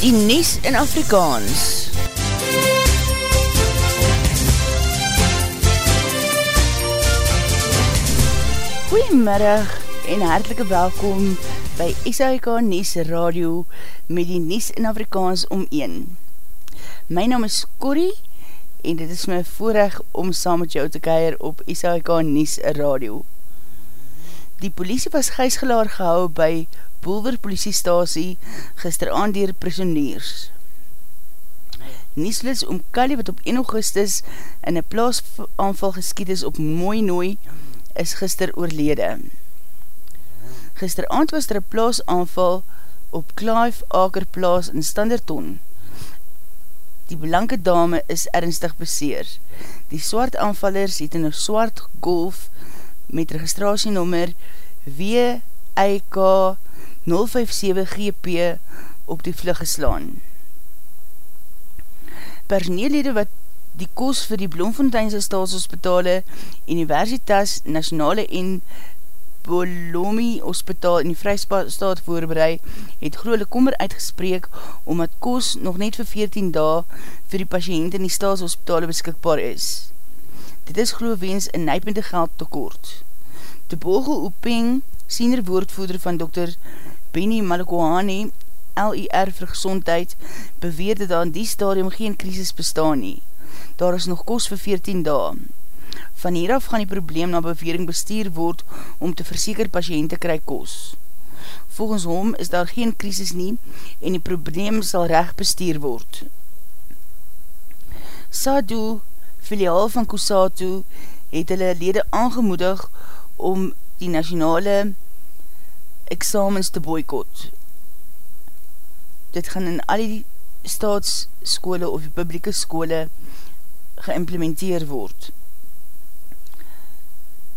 die Nies in Afrikaans. Goeiemiddag en hartelike welkom by SAIK Nies Radio met die Nies in Afrikaans om 1. My naam is Corrie en dit is my voorrecht om saam met jou te keir op SAIK Nies Radio. Die politie was geisgelaar gehou by Boulder politiestasie gisteravond dier prisoniers. Nieslis om Kali wat op 1 augustus in een plaasaanval geskiet is op Mooi Nooi is gister oorlede. Gisteravond was er een plaasaanval op Clive Aker plaas in Standerton. Die belanke dame is ernstig beseer. Die swart aanvallers het in een swart golf met registratienummer WIK 057GP op die vlug geslaan. Personeellede wat die koos vir die Bloemfonteinse staatshospitale, Universitas Nationale en Bolomi Hospitaal in die Vrystaat voorbereid, het groele kommer uitgespreek omdat koos nog net vir 14 dae vir die patiënt in die staatshospitale beskikbaar is. Dit is geloof wens een nijpende geld tekort. De Bogel Oeping, senior woordvoerder van Dr. Benny Malakohane, LIR vir gezondheid, beweer dat in die stadium geen krisis bestaan nie. Daar is nog kost vir 14 dae. Van hieraf gaan die probleem na bewering bestuur word om te verseker patiënte kry kost. Volgens hom is daar geen krisis nie en die probleem sal recht bestuur word. Sadu, filiaal van Kusatu, het hulle lede aangemoedig om die nationale examens te boykot. Dit gaan in al die staatsskole of die publieke skole geïmplementeer word.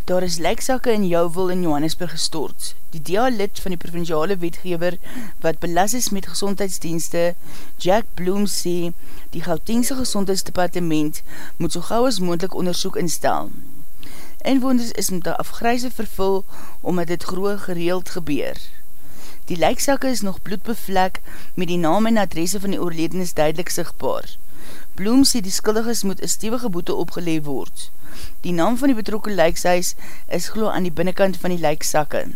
Daar is lijksakke in Jouwel in Johannesburg gestort. Die DA-lid van die provinciale wetgever wat belas is met gezondheidsdienste, Jack Bloom sê, die Gautengse gezondheidsdepartement moet so gauw as moendlik onderzoek instel. Inwoners is met die afgryse vervul omdat dit groe gereeld gebeur. Die lijksakke is nog bloedbevlek met die naam en adresse van die oorledenis duidelik sigtbaar. Bloem sê die skuldiges moet een stevige boete opgeleef word. Die naam van die betrokke lijkshuis is glo aan die binnenkant van die lijksakke.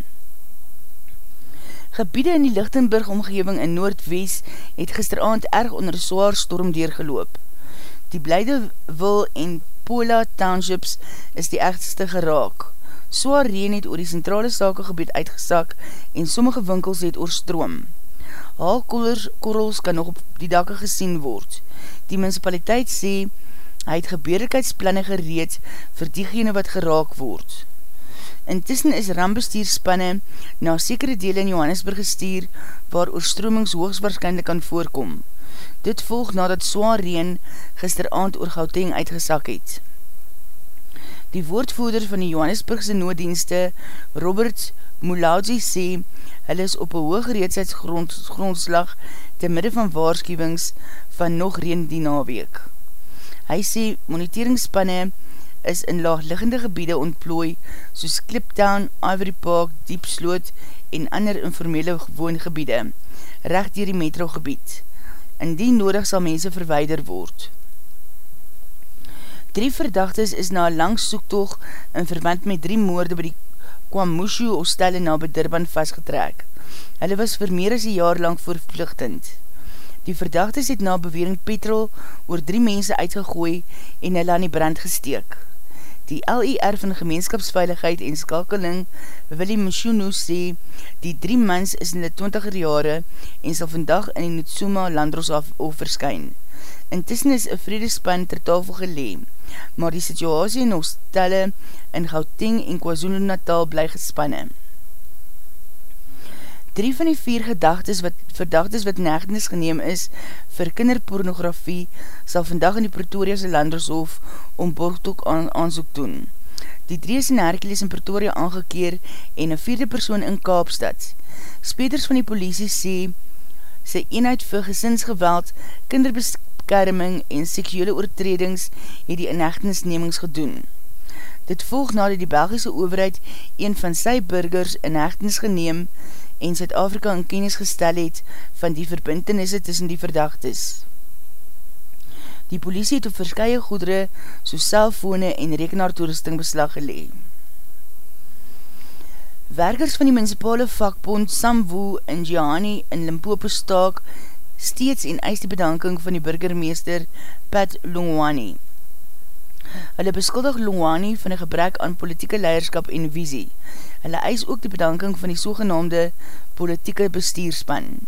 Gebiede in die Lichtenburg omgeving in Noordwees het gisteravond erg onder zwaar storm deurgeloop. Die blijde wil en Pola Townships is die echtste geraak. Soar reen het oor die centrale sakegebied uitgesak en sommige winkels het oorstroom. Haalkorrels kan nog op die dakke gesien word. Die municipaliteit sê, hy het gebeurlikheidsplanne gereed vir diegene wat geraak word. Intussen is rambestuurspanne na sekere dele in Johannesburg gestuur waar oorstromings hoogstwaarschijnlijk kan voorkom. Dit volg nadat zwaar reen gisteravond oor Gauteng uitgesak het. Die woordvoerder van die Johannesburgse nooddienste, Robert Moulaudzi, sê, hulle is op een hoge reedsheidsgrondslag te midde van waarschuwings van nog reen die naweek. Hy sê, moniteringsspanne is in laagliggende gebiede ontplooi, soos Cliptown, Ivory Park, Diepsloot en ander informele woongebiede, recht dier die metrogebied indien nodig sal mense verweider word. Drie verdachtes is na lang soektoog in verband met drie moorde by die Kwamushu hostelle na Bedurban vastgetrek. Hulle was vir meer as een jaar lang voorvluchtend. Die verdachtes het na bewering petrol oor drie mense uitgegooi en hulle aan die brand gesteek. Die LIR van Gemeenskapsveiligheid en Skakeling, Willie Mshunu, sê die drie mans is in die 20er jare en sal vandag in die Nutsuma landroshof verskyn. Intussen is een vredespan ter tafel gelee, maar die situasie in hostelle in Gauteng en KwaZulu Natal bly gespanne. Drie van die vier gedagtes wat, verdachtes wat negdenis geneem is vir kinderpornografie sal vandag in die Pretoriase Landershof om borgtoek aan, aanzoek doen. Die drie is in Hercules in Pretoria aangekeer en een vierde persoon in Kaapstad. Speters van die politie sê sy eenheid vir gesinsgeweld, kinderbeskerming en seksuele oortredings het die inhechtenisnemings gedoen. Dit volg nadat die Belgische overheid een van sy burgers in hechtens geneem en Zuid-Afrika in kennis gestel het van die verbintenisse tussen die verdachtes. Die politie het op verskye goedere soos cellfone en rekenaartoerusting beslag gelee. Werkers van die municipale vakbond Samwu in Jihani in Limpopo staak steeds en eis die bedanking van die burgermeester Pat Longwani. Hulle beskuldig Longwani van een gebrek aan politieke leiderskap en visie. Hulle eis ook die bedanking van die sogenaamde politieke bestuurspan.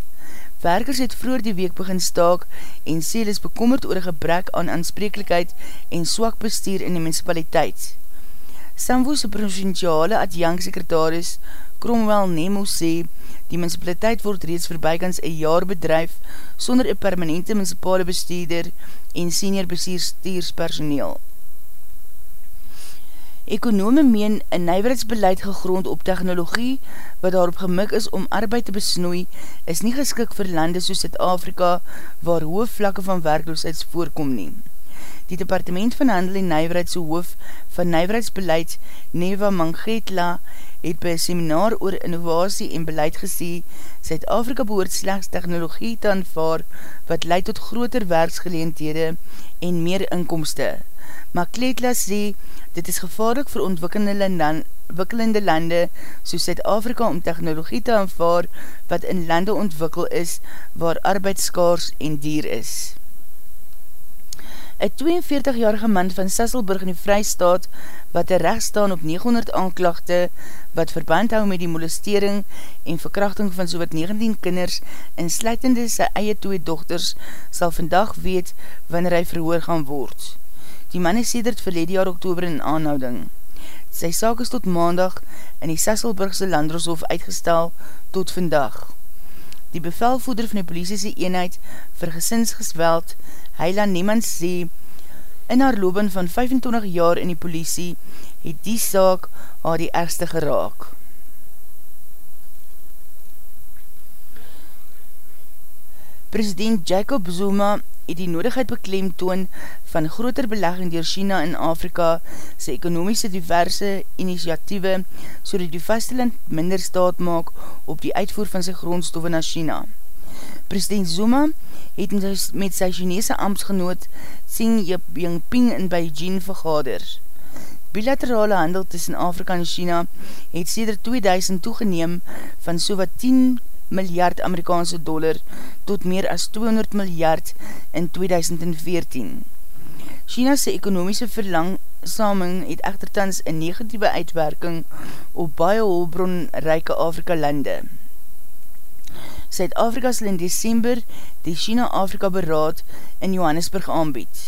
Werkers het vroeger die week begin staak en sê hulle is bekommerd oor gebrek aan aansprekelijkheid en swak bestuur in die municipaliteit. Samwoese provinciale adjanksekretaris Cromwell Nemo sê, die municipaliteit word reeds voorbijkans een jaar bedrijf sonder een permanente municipale bestuurder en senior bestuurspersoneel. Ekonome meen een nijwerheidsbeleid gegrond op technologie wat daarop gemik is om arbeid te besnoei is nie geskik vir lande soos Zuid-Afrika waar hoë vlakke van werkloosheids voorkom nie. Die Departement van Handel en Nijwerheidse hoof van Nijwerheidsbeleid Neva Mangetla het by een seminaar oor innovatie en beleid gesê Zuid-Afrika behoort slechts technologie te aanvaar wat leid tot groter werksgeleendhede en meer inkomste. Mangetla sê Dit is gevaarlik vir ontwikkelende lande soos Zuid-Afrika om technologie te aanvaar wat in lande ontwikkel is waar arbeidskaars en dier is. Een 42-jarige man van Sasselburg in die Vrijstaat wat er recht staan op 900 aanklachte wat verband hou met die molestering en verkrachting van so wat 19 kinders en sluitende sy eie twee dochters sal vandag weet wanneer hy verhoor gaan word. Die man is sedert verlede jaar oktober in aanhouding. Sy saak is tot maandag in die Sasselburgse Landroshof uitgestel tot vandag. Die bevelvoeder van die poliesiese eenheid vir gesinsgesweld, Heila Niemand sê, in haar loopin van 25 jaar in die polisie, het die saak haar die ergste geraak. President Jacob Zuma het die nodigheid beklem toon van groter belegging dier China in Afrika sy ekonomiese diverse initiatieve so dat die vasteland minder staat maak op die uitvoer van sy grondstoffe na China. President Zuma het met sy Chinese ambtsgenoot Xing Jinping in Beijing vergader. Bilaterale handel tussen Afrika en China het sêder 2000 toegeneem van so wat 10 miljard Amerikaanse dollar tot meer as 200 miljard in 2014. China's ekonomiese verlangsaming het echtertans een negatieve uitwerking op baie holbronrijke Afrika lande. Zuid-Afrika sal in december die China-Afrika beraad in Johannesburg aanbied.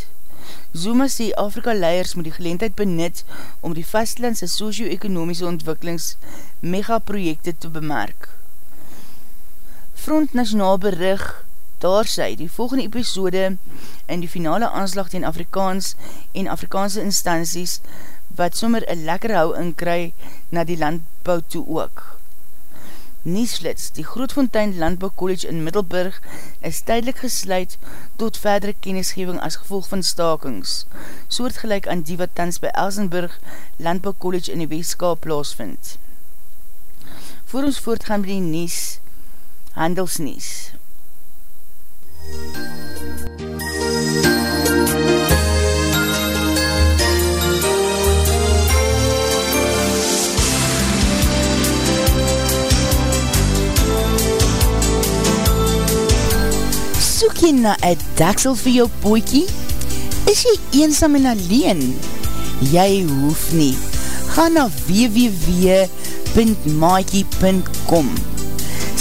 Zuma sê Afrika leiers moet die geleentheid benut om die vastlandse socio-ekonomiese ontwikkelings megaprojekte te bemerk. Front Nationaal berig, daar sy die volgende episode in die finale aanslag ten Afrikaans en Afrikaanse instanties wat sommer een lekker hou inkry na die landbouw toe ook. Niesflits, die Grootfontein Landbouw College in Middelburg is tydelik gesluit tot verdere kennisgeving as gevolg van stakings, soortgelijk aan die wat tans by Elsenburg Landbouw College in die Weeskaal plaasvind. Voor ons voortgaan by die Nies, Handelsnies Soek jy na een daksel vir jou poekie? Is jy eensam en alleen? Jy hoef nie. Ga na www.maakie.com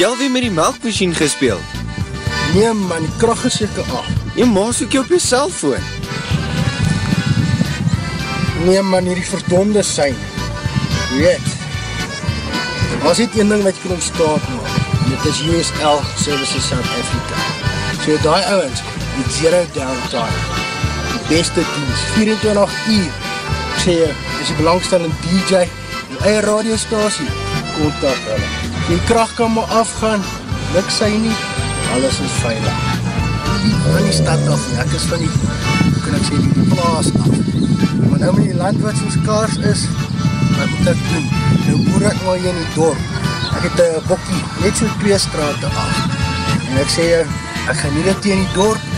jy alweer met die melkmachine gespeeld? Nee man, die kracht is jyke af. Jy maas ook jy op jy cellfoon. Nee man, hier die verdonde sein. Weet, as dit een ding wat jy kan ontstaat maak, dit is USL Services South Africa. So die ouwens, die zero downtime, die beste dienst, 24 uur, ek sê jy, is die belangstellende DJ, die eie radiostasie, kontak hulle die kracht kan maar afgaan, luk sy nie, alles is veilig. Die van die stad af, ek is van die, hoe kan ek sê, die plaas af. Maar nou met die land wat soos kaars is, wat moet ek doen? Nou boer ek maar hier in die dorp. Ek het een bokkie, net so twee straten af. En ek sê, ek gaan nie dit in die dorp.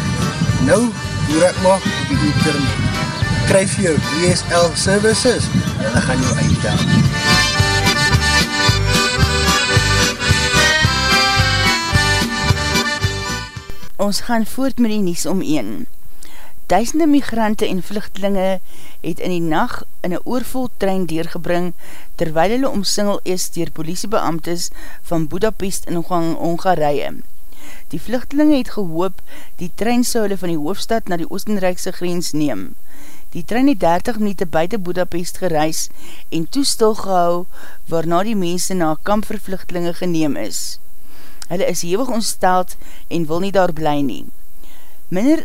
Nou boer ek maar op die internet. Kryf jou DSL services en ek gaan jou uitdaan. Ons gaan voort met die nies om een. Duisende migrante en vluchtelinge het in die nacht in een oorvol trein deurgebring terwyl hulle omsingel is dier politiebeamtes van Budapest in Hongarije. Die vluchtelinge het gehoop die trein sou hulle van die hoofstad na die Oostenrijkse grens neem. Die trein het 30 minuten buiten Budapest gereis en toestil gehou waarna die mense na kamp vir vluchtelinge geneem is hulle is hewig ontsteld en wil nie daar bly nie. Minder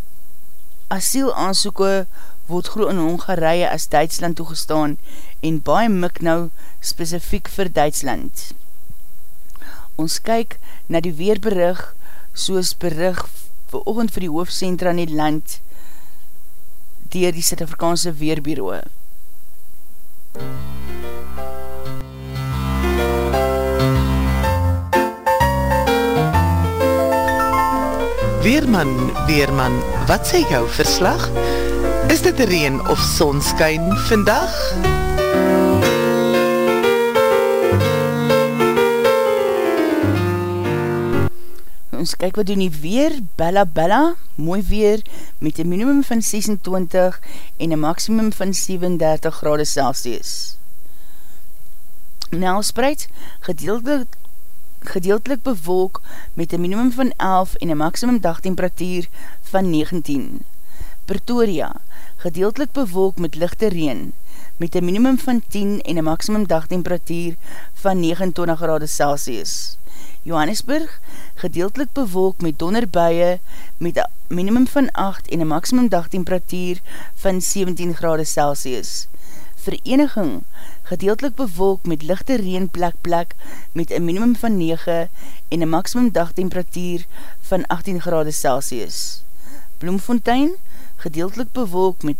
asiel aansoeke word groe in Hongarije as Duitsland toegestaan en baie mik nou specifiek vir Duitsland. Ons kyk na die weerberig soos berig vir oogend vir die hoofdcentra in die land dier die Suid-Afrikaanse Weerbureau. Weerman, Weerman, wat sê jou verslag? Is dit reen of sonskyn vandag? Ons kyk wat doen die weer, Bella Bella, mooi weer, met een minimum van 26 en een maximum van 37 grade Celsius. Nelspreid, gedeeltelik gedeeltelik bewolk met een minimum van 11 en een maximum dagtemperatuur van 19. Pretoria, gedeeltelik bewolk met lichte reen, met een minimum van 10 en een maximum dagtemperatuur van 29 grade Celsius. Johannesburg, gedeeltelik bewolk met donderbuie, met een minimum van 8 en een maximum dagtemperatuur van 17 grade Celsius. Vereniging, gedeeltelik bewolk met lichte reen plek plek met een minimum van 9 en een maximum dagtemperatuur van 18 grade Celsius. Bloemfontein, gedeeltelik bewolk met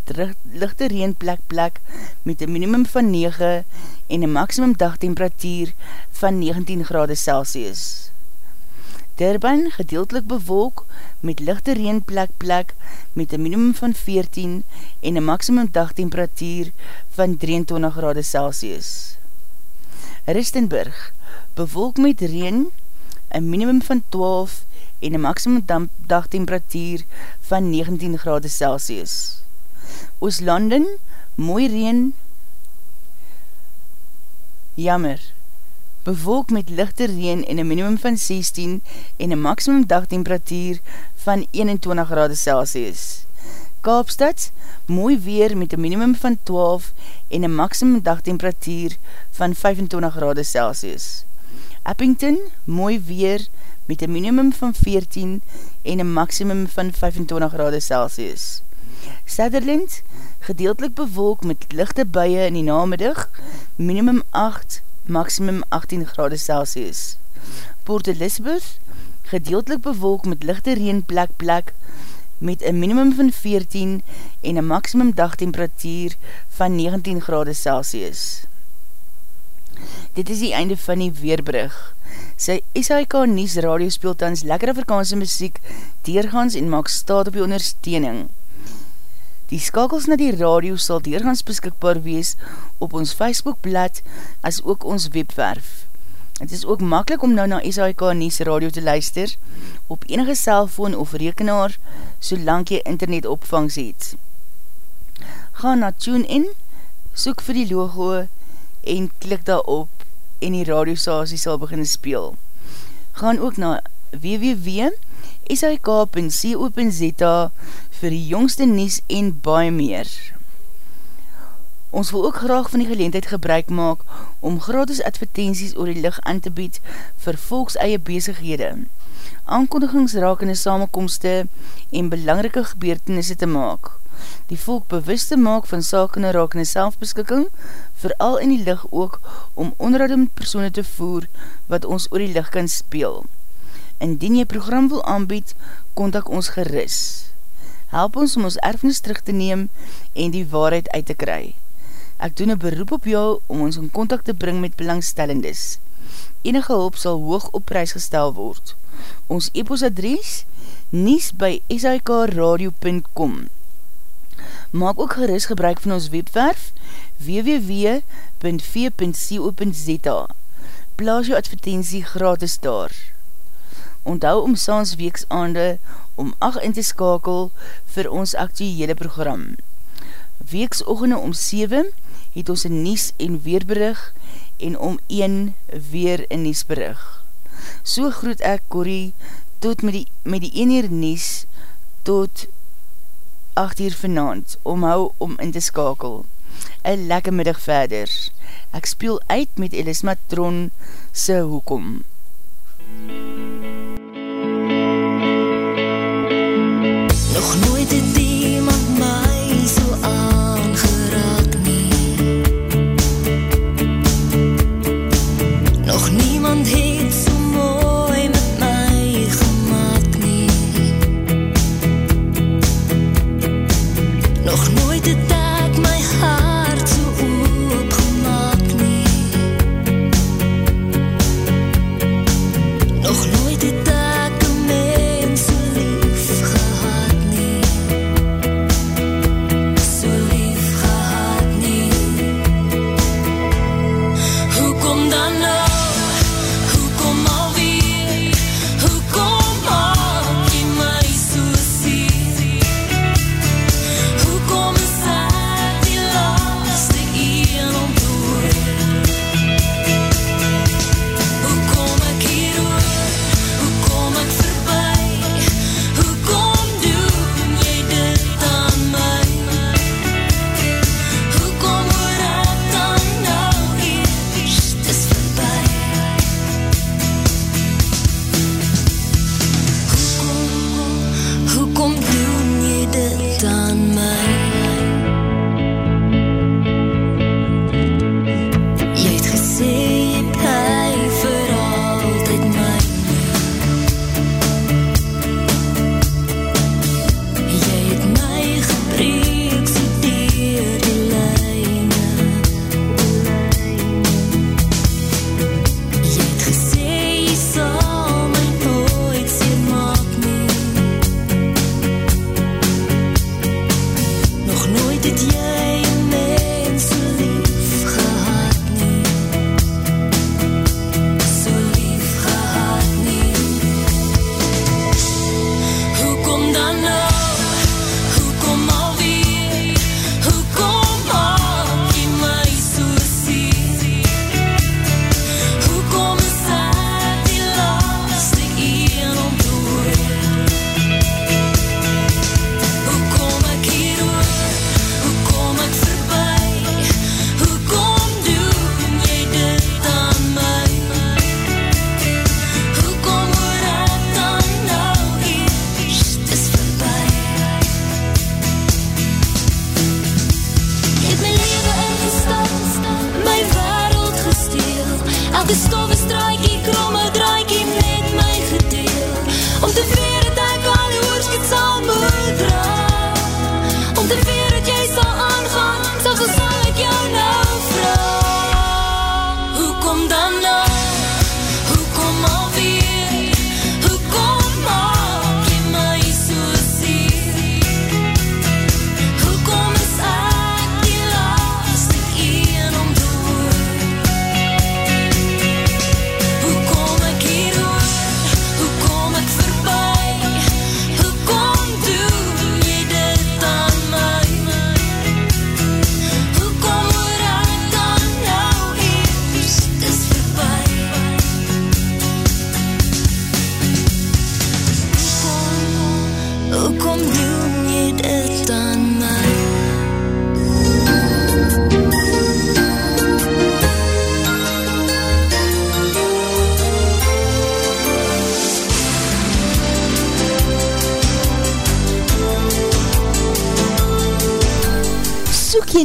lichte reen plek plek met een minimum van 9 en een maximum dagtemperatuur van 19 grade Celsius. Durban gedeeltelik bewolk met lichte reen plek plek met een minimum van 14 en een maximum dagtemperatuur van 23 grade Celsius. Ristenburg bewolk met reen een minimum van 12 en een maximum dagtemperatuur van 19 grade Celsius. Ooslanden mooi reen jammer bewolk met lichte reen en een minimum van 16 en een maximum dagtemperatuur van 21 grade Celsius. Kaapstad, mooi weer met een minimum van 12 en een maximum dagtemperatuur van 25 grade Celsius. Eppington, mooi weer met een minimum van 14 en een maximum van 25 grade Celsius. Sutherland, gedeeltelik bewolk met lichte buie in die namiddag, minimum 8, maximum 18 grade Celsius. Port Elizabeth, gedeeltelik bewolk met lichte reen plek plek, met een minimum van 14 en een maximum dagtemperatuur van 19 grade Celsius. Dit is die einde van die Weerbrug. Sy SHK Nies radio speelt tans lekker Afrikaanse muziek, deurgans en maak staat op die ondersteuning. Die skakels na die radio sal deurgans beskikbaar wees op ons Facebookblad as ook ons webwerf. Het is ook makkelijk om nou na SHK Nies radio te luister op enige cellfoon of rekenaar solang jy internet opvangs het. Ga na TuneIn, soek vir die logo en klik daarop en die radiostasie sal begin speel. Gaan ook na www.sik.co.za vir die jongste nies en baie meer. Ons wil ook graag van die geleentheid gebruik maak om gratis advertenties oor die licht aan te bied vir volks eie bezighede, aankondigingsrakende samenkomste en belangrike gebeurtenisse te maak. Die volk bewust te maak van sakene rakende selfbeskikking, vooral in die licht ook om onderhoud met persoene te voer wat ons oor die licht kan speel. Indien jy program wil aanbied, kontak ons geris. Help ons om ons erfenis terug te neem en die waarheid uit te kry. Ek doen een beroep op jou om ons in contact te bring met belangstellendes. Enige hulp sal hoog op prijs gestel word. Ons e-post adres nies by sikradio.com Maak ook geris gebruik van ons webwerf www.v.co.za Plaas jou advertentie gratis daar. Onthou om saans weeksaande om 8 in te skakel vir ons actuele program. Weeksoogende om 7 het ons een nies en weerberig en om een weer een niesberig. So groet ek Corrie tot met die, met die een hier nies tot 8 uur vanavond omhou om in te skakel. Een lekker middag verder. Ek speel uit met Elis Matron se hoekom. Nog nooit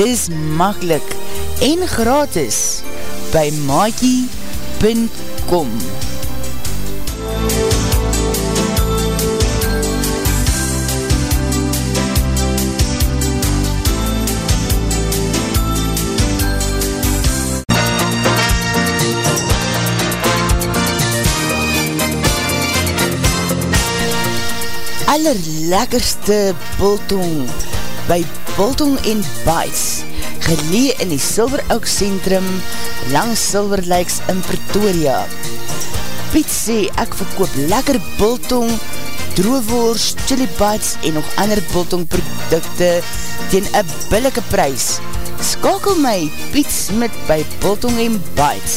Dis makkelijk en gratis by maakie.com Allerlekkerste biltong by Biltong en Bites gelee in die Silver Oak Centrum langs Silver Lakes in Pretoria. Piet sê ek verkoop lekker biltong, droewoers, chili bites en nog ander biltong producte teen een billike prijs. Skakel my Piet Smit by Biltong en Bites.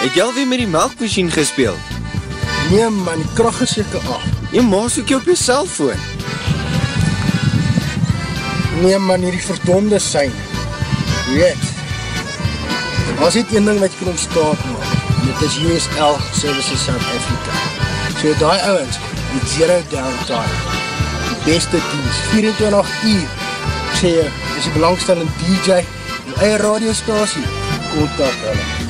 Het jy alweer met die melkmachine gespeeld? Nee man, die kracht is jyke af. Jy maas ook jy op jy cellfoon. Nee man, hierdie verdonde sein. Weet, as dit een ding wat jy kan ontstaan maak, en dit is USL Services South Africa. So die ouwens, met zero downtime, die beste dienst, 24 uur, ek sê jy, is die belangstellende DJ, die eie radiostasie, kontak hulle.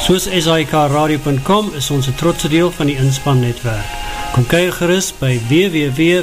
Soos SIKRadio.com is ons een trotse deel van die inspannetwerk. Kom kyk gerust by www.v.co.za